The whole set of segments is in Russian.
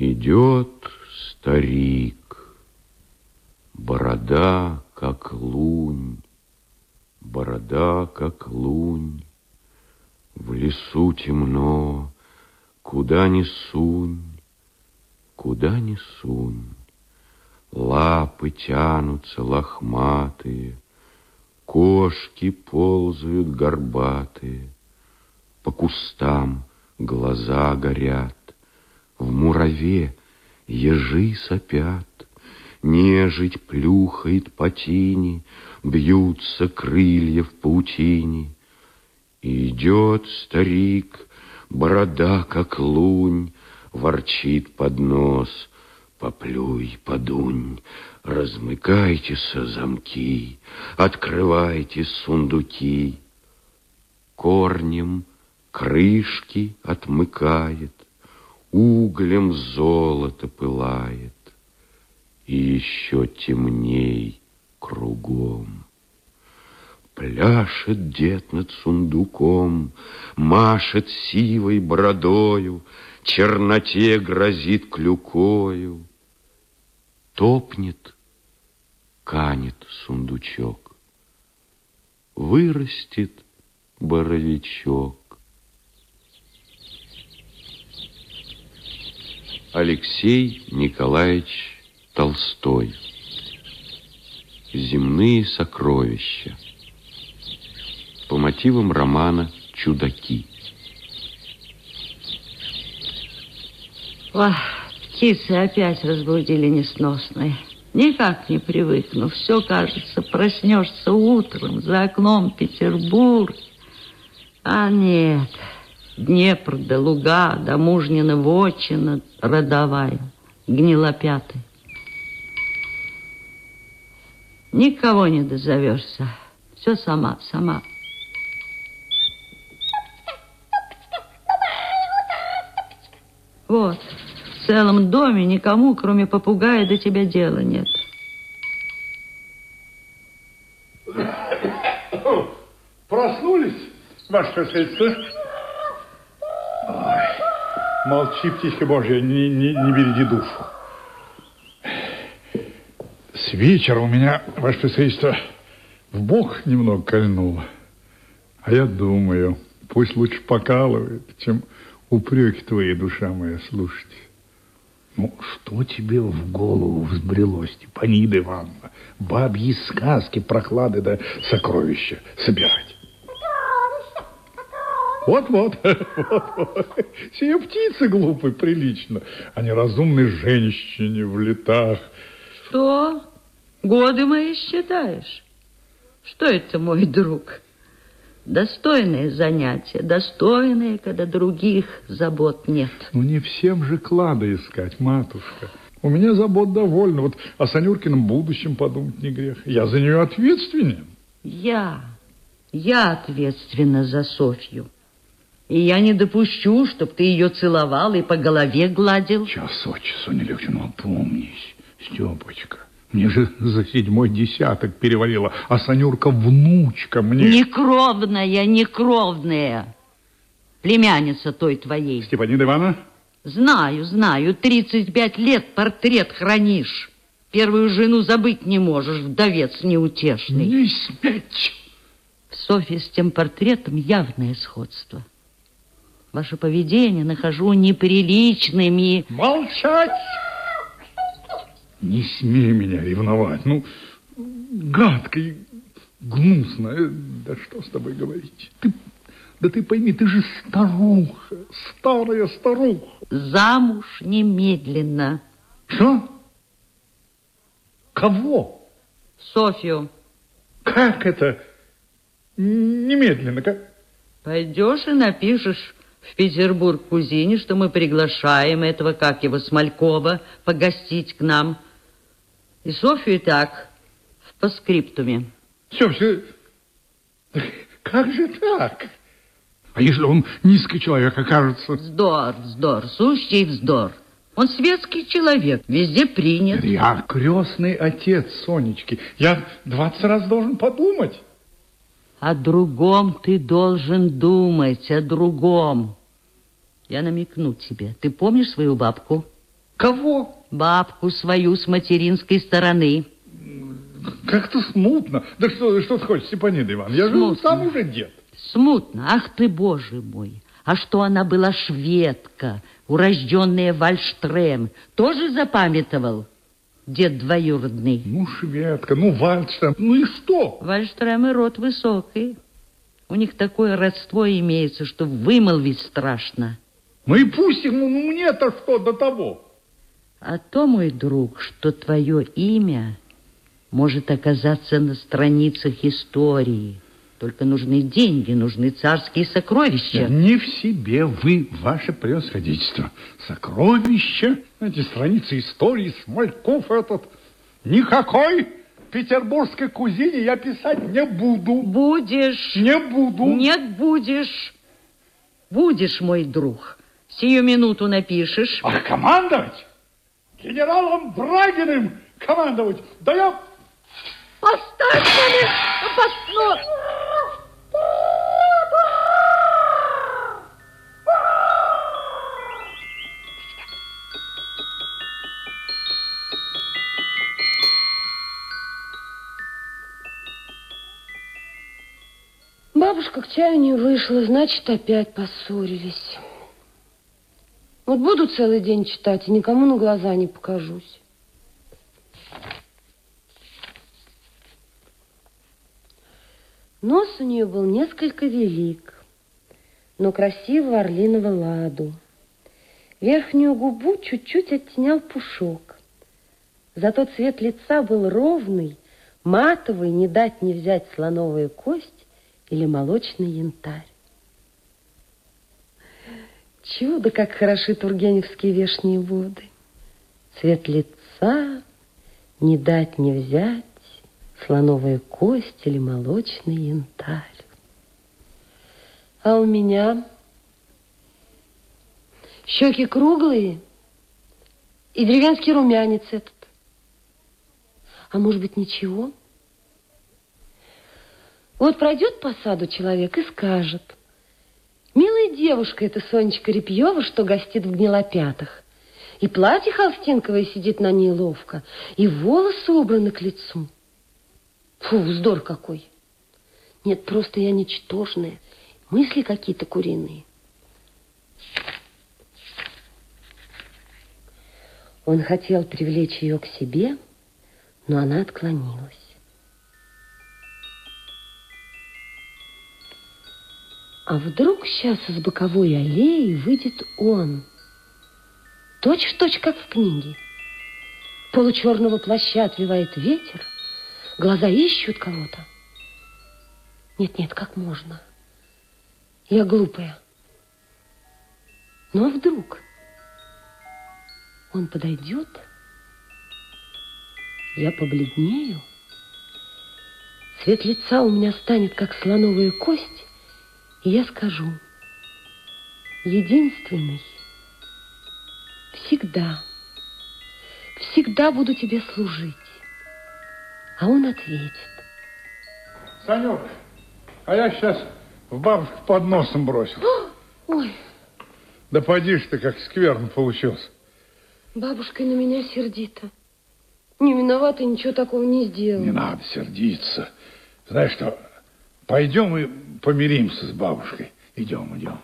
Идет старик, борода, как лунь, борода, как лунь. В лесу темно, куда ни сунь, куда ни сунь. Лапы тянутся лохматые, Кошки ползают горбатые, По кустам глаза горят, В мураве ежи сопят, Нежить плюхает по тени, Бьются крылья в паутине. Идет старик, борода как лунь, Ворчит под нос, поплюй, подунь, Размыкайтесь замки, Открывайте сундуки. Корнем крышки отмыкает, Углем золото пылает, И еще темней кругом. Пляшет дед над сундуком, Машет сивой бородою, Черноте грозит клюкою. Топнет, канет сундучок, Вырастет боровичок. Алексей Николаевич Толстой. Земные сокровища. По мотивам романа «Чудаки». Ох, птицы опять разбудили несносные. Никак не привыкну. Все, кажется, проснешься утром, за окном Петербург. А нет, Днепр да луга, да мужнина вотчина родовая, гнилопятая. Никого не дозовешься. Все сама, сама. Вот, в целом доме никому, кроме попугая, до тебя дела нет. Проснулись, ваше красавица? Молчи, птичка Божья, не, не, не береги душу. С вечера у меня, ваше пресвительство, в бок немного кольнуло. А я думаю, пусть лучше покалывает, чем упреки твои, душа моя, слушать. Ну, что тебе в голову взбрело, Степанида Ивановна? Бабьи сказки, проклады да сокровища собирать. Вот-вот, вот-вот. Сие птицы глупые прилично, а не разумной женщине в летах. Что? Годы мои считаешь? Что это, мой друг? Достойное занятие, достойное, когда других забот нет. Ну, не всем же клада искать, матушка. У меня забот довольно. Вот о Санюркином будущем подумать не грех. Я за нее ответственен. Я, я ответственна за Софью. И я не допущу, чтобы ты ее целовал и по голове гладил. Час от часу не легче, но опомнись, Степочка. Мне же за седьмой десяток перевалило, а Санюрка внучка мне. Некровная, некровная. Племянница той твоей. Степанида Ивановна? Знаю, знаю, 35 лет портрет хранишь. Первую жену забыть не можешь, вдовец неутешный. Не сметь. В Софье с тем портретом явное сходство. Ваше поведение нахожу неприличным и... Молчать! Не смей меня ревновать. Ну, гадко и гнусно. Да что с тобой говорить? Ты, да ты пойми, ты же старуха, старая старуха. Замуж немедленно. Что? Кого? Софью. Как это? Немедленно, как? Пойдешь и напишешь в Петербург кузине, что мы приглашаем этого, как его, Смолькова, погостить к нам. И Софью и так, в паскриптуме. Все, все. Как же так? А если он низкий человек окажется? Вздор, вздор, сущий вздор. Он светский человек, везде принят. Я крестный отец Сонечки. Я двадцать раз должен подумать. О другом ты должен думать, о другом. Я намекну тебе. Ты помнишь свою бабку? Кого? Бабку свою с материнской стороны. Как-то смутно. Да что, что ты хочешь, Степанида Иван? Я же Смутно. сам уже дед. Смутно. Ах ты, боже мой. А что она была шведка, урожденная Вальштрем, тоже запамятовал дед двоюродный? Ну, шведка, ну, Вальштам, ну и что? Вальштрем и род высокий. У них такое родство имеется, что вымолвить страшно. Ну и пусть ну, ну, мне-то что до того? А то, мой друг, что твое имя может оказаться на страницах истории. Только нужны деньги, нужны царские сокровища. Не в себе вы, ваше превосходительство. Сокровища, эти страницы истории, Смольков этот. Никакой петербургской кузине я писать не буду. Будешь. Не буду. Нет, будешь. Будешь, мой друг. Сию минуту напишешь. А командовать? Генералом Брагиным командовать? Да я... Поставь мне Бабушка к чаю не вышла, значит, опять поссорились. Вот буду целый день читать, и никому на глаза не покажусь. Нос у нее был несколько велик, но красивого орлиного ладу. Верхнюю губу чуть-чуть оттенял пушок. Зато цвет лица был ровный, матовый, не дать не взять слоновую кость или молочный янтарь. Чудо, как хороши тургеневские вешние воды. Цвет лица не дать не взять, слоновая кость или молочный янтарь. А у меня щеки круглые и деревенский румянец этот. А может быть, ничего? Вот пройдет по саду человек и скажет, милая девушка эта Сонечка Репьева, что гостит в гнилопятах. И платье холстинковое сидит на ней ловко, и волосы убраны к лицу. Фу, вздор какой. Нет, просто я ничтожная. Мысли какие-то куриные. Он хотел привлечь ее к себе, но она отклонилась. А вдруг сейчас из боковой аллеи выйдет он, точь в точь, как в книге. Получерного плаща отвивает ветер, глаза ищут кого-то. Нет-нет, как можно? Я глупая. А вдруг он подойдет, я побледнею, цвет лица у меня станет, как слоновая кость, и я скажу, единственный, всегда, всегда буду тебе служить. А он ответит. Санек, а я сейчас в бабушку под носом бросил. Ой, Да поди ж ты, как скверно получился. бабушка на меня сердита. Не виновата, ничего такого не сделала. Не надо сердиться. Знаешь что, пойдем и помиримся с бабушкой. Идем, идем.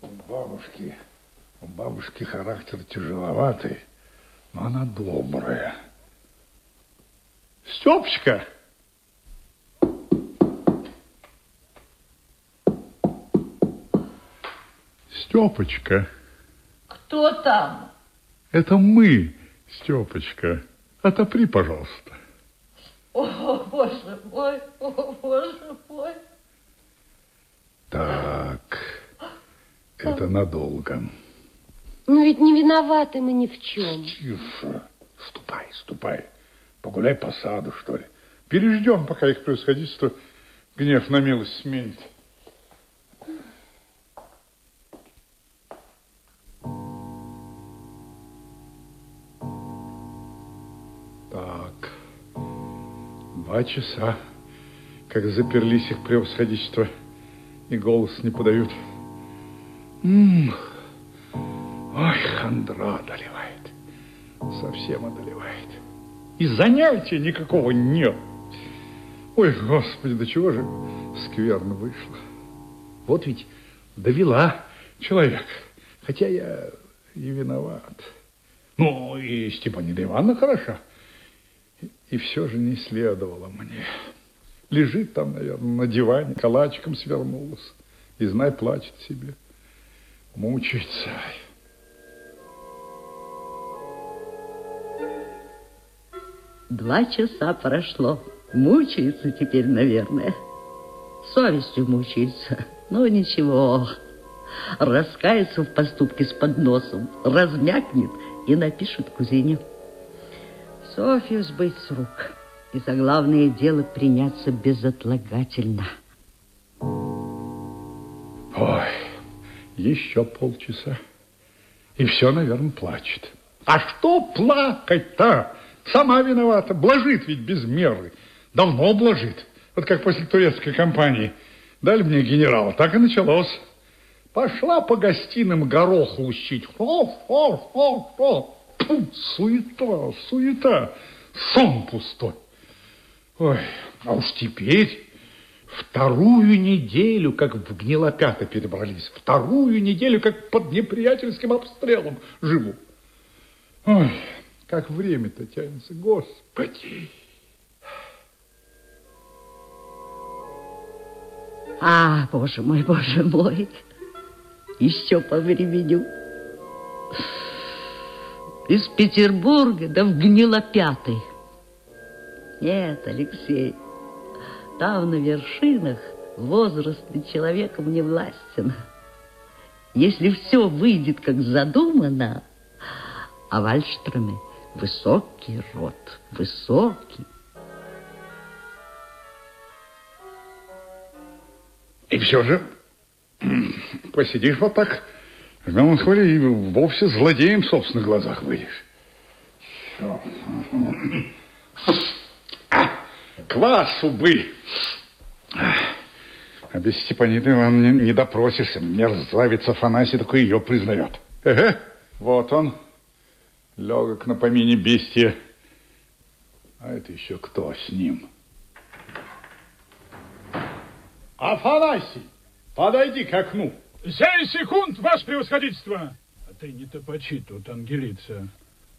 У бабушки, у бабушки характер тяжеловатый, но она добрая. Степочка! Степочка, Кто там? это мы, Степочка. Отопри, пожалуйста. О, боже мой, о, боже мой. Так, это надолго. Ну ведь не виноваты мы ни в чем. Тише. Ступай, ступай. Погуляй по саду, что ли. Переждем, пока их происходительство гнев на милость сменит. Два часа, как заперлись их превосходительство, и голос не подают. М, хандра одолевает. Совсем одолевает. И занятия никакого нет. Ой, Господи, до чего же скверно вышло. Вот ведь довела человек. Хотя я и виноват. Ну, и Степанида Ивановна хороша. И все же не следовало мне. Лежит там, наверное, на диване, калачиком свернулась. И, знай, плачет себе. Мучается. Два часа прошло. Мучается теперь, наверное. Совестью мучается. Ну, ничего. Раскается в поступке с подносом, размякнет и напишет кузине. Софью сбыть с рук. И за главное дело приняться безотлагательно. Ой, еще полчаса. И все, наверное, плачет. А что плакать-то? Сама виновата. Блажит ведь без меры. Давно блажит. Вот как после турецкой кампании. Дали мне генерала. Так и началось. Пошла по гостиным горох лущить. Фу, фу, фу, фу. Фу, суета, суета. Сон пустой. Ой, а уж теперь вторую неделю, как в гнилопята перебрались. Вторую неделю, как под неприятельским обстрелом живу. Ой, как время-то тянется, Господи. А, боже мой, боже мой, еще по времени. Из Петербурга да в Гнилопятый. Нет, Алексей, там на вершинах возрастный человеком не властен. Если все выйдет как задумано, а Вальштроме высокий род, высокий. И все же посидишь вот так в меланхолии и вовсе злодеем в собственных глазах выйдешь. Все. Квасу бы. А без Степаниды вам не, не допросишься. Мерзавец Афанасий такой ее признает. Эге, вот он, легок на помине бестия. А это еще кто с ним? Афанасий, подойди к окну. Семь секунд, ваше превосходительство. А ты не топочи тут, Ангелица.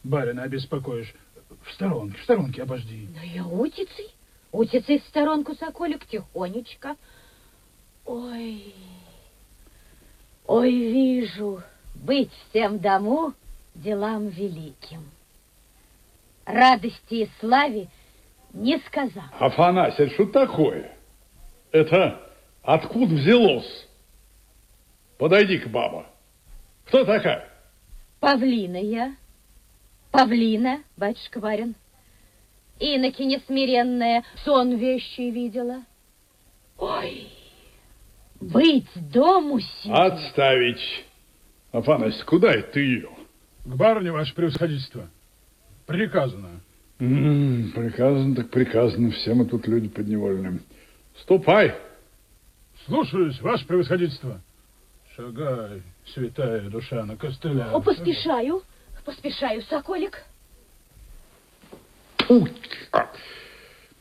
Барина обеспокоишь. В сторонке, в сторонке обожди. Ну я утицей, утицей в сторонку, соколик, тихонечко. Ой, ой, вижу, быть всем дому делам великим. Радости и славе не сказал. Афанасий, что такое? Это откуда взялось? Подойди-ка, баба. Кто такая? Павлина я. Павлина, батюшка барин. Иноки несмиренная, сон вещи видела. Ой, быть дому сидеть. Отставить. Афанасий, куда это ты ее? К барыне, ваше превосходительство. Приказано. М -м, приказано так приказано. Все мы тут люди подневольные. Ступай. Слушаюсь, ваше превосходительство. Шагай, святая душа на костылях. О, поспешаю, поспешаю, соколик. Фу.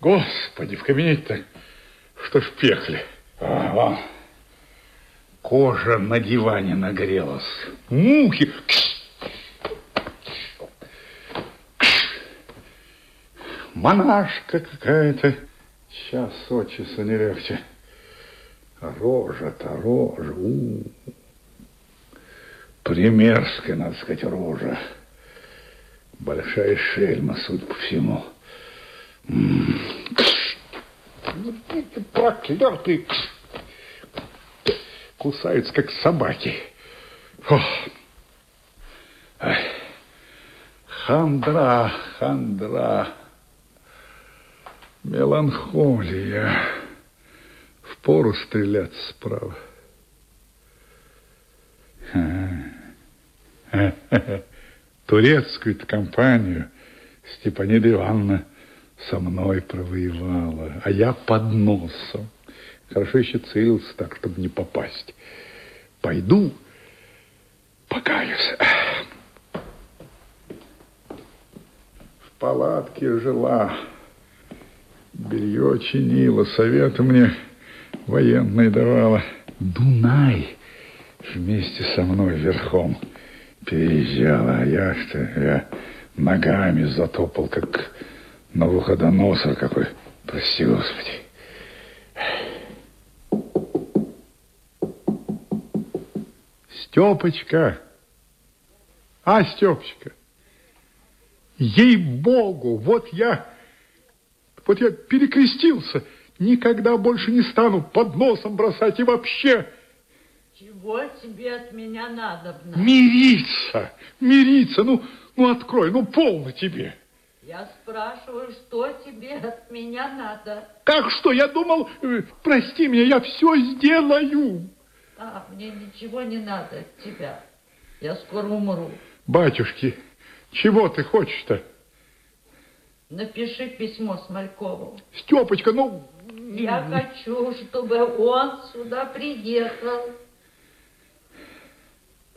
Господи, в кабинете-то что ж пехли. Ага. Кожа на диване нагрелась. Мухи. Монашка какая-то. Сейчас от часа не легче. Рожа-то, рожа. У -у -у. Примерская, надо сказать, рожа. Большая шельма, судя по всему. Эти проклятые кусаются, как собаки. Фу. Ай. Хандра, хандра, меланхолия. Впору стреляться справа. Турецкую-то компанию Степанида Ивановна со мной провоевала, а я под носом. Хорошо еще целился так, чтобы не попасть. Пойду, покаюсь. палатке жила, белье чинила, советы мне военные давала. Дунай вместе со мной верхом переезжала, а я что, я ногами затопал, как Навуходоносор какой, прости господи. Степочка, а, Степочка, ей-богу, вот я, вот я перекрестился, никогда больше не стану под носом бросать и вообще... Чего тебе от меня надо? Мириться, мириться, ну, ну открой, ну полно тебе. Я спрашиваю, что тебе от меня надо? Как что? Я думал, э, прости меня, я все сделаю. А, мне ничего не надо от тебя. Я скоро умру. Батюшки, чего ты хочешь-то? Напиши письмо Смолькову. Степочка, ну... Я хочу, чтобы он сюда приехал.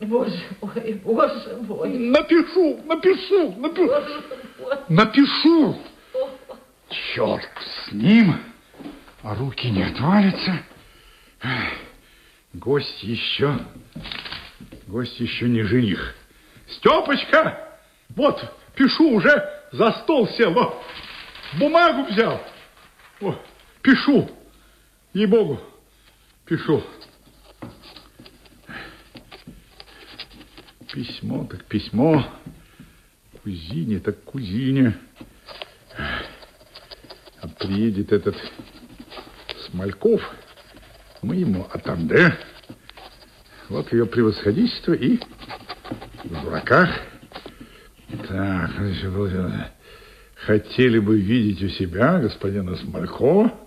Боже мой, боже мой. Напишу, напишу, напишу. Боже мой. Напишу. Черт с ним. А руки не отвалятся. Гость еще... Гость еще не жених. Степочка! Вот, пишу уже, за стол сел. Вот, бумагу взял. Вот, пишу. Ей-богу, пишу. Письмо так письмо. Кузине так кузине. А приедет этот Смольков, мы ему атанде. Вот ее превосходительство и в дураках. Так. Хотели бы видеть у себя господина Смолькова.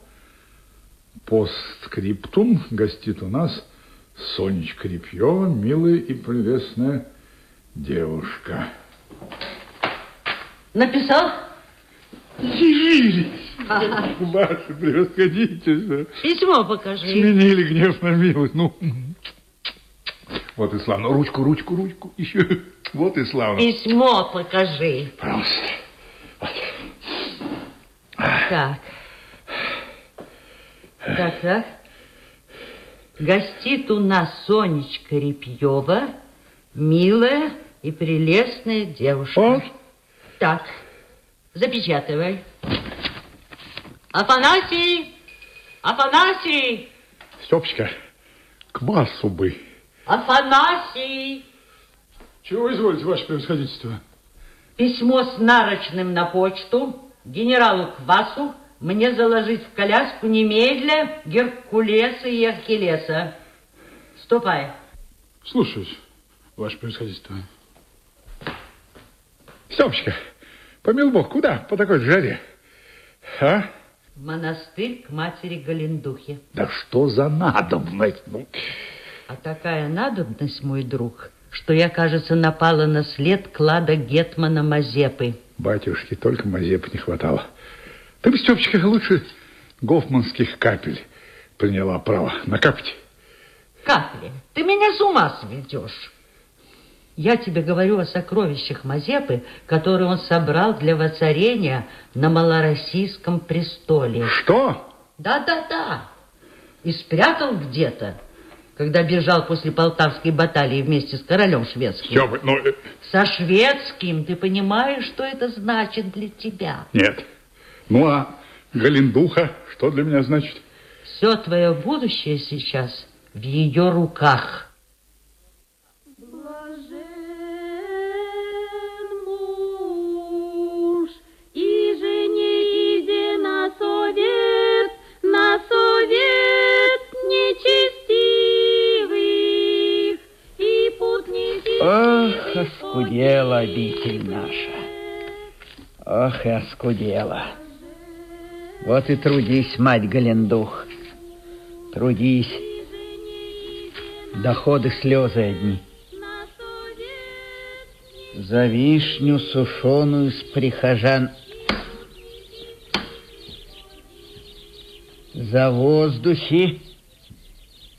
Постскриптум гостит у нас Сонечка Репьева, милая и прелестная девушка. Написал? Явились! Ваше превосходительство. Письмо покажи. Сменили гнев на милость. Ну, вот и славно. Ручку, ручку, ручку. Еще. Вот и славно. Письмо покажи. Пожалуйста. Вот. Так. Так, так. Гостит у нас Сонечка Репьева, милая и прелестная девушка. Вот. Так, запечатывай. Афанасий! Афанасий! Степочка, квасу бы. Афанасий! Чего изволите, ваше превосходительство? Письмо с нарочным на почту генералу Квасу мне заложить в коляску немедля Геркулеса и Ахиллеса. Ступай. Слушаюсь, ваше превосходительство. Степочка, помил Бог, куда по такой жаре? А? В монастырь к матери Галендухе. Да что за надобность? Ну, А такая надобность, мой друг, что я, кажется, напала на след клада Гетмана Мазепы. батюшки, только мазепы не хватало. Ты бы, Степочка, лучше гофманских капель приняла право накапать. Капли, ты меня с ума сведешь. Я тебе говорю о сокровищах Мазепы, которые он собрал для воцарения на малороссийском престоле. Что? Да-да-да. И спрятал где-то, когда бежал после Полтавской баталии вместе с королем шведским. Степа, ну, э, Со шведским ты понимаешь, что это значит для тебя? нет. Ну, а Галендуха, что для меня значит? Все твое будущее сейчас в ее руках. Блажен муж, и жене иде на совет, на совет нечестивых, и путники... Ох, оскудела обитель наша. Ох, и оскудела. Вот и трудись, мать Галендух. Трудись. Доходы слезы одни. За вишню сушеную с прихожан. За воздухи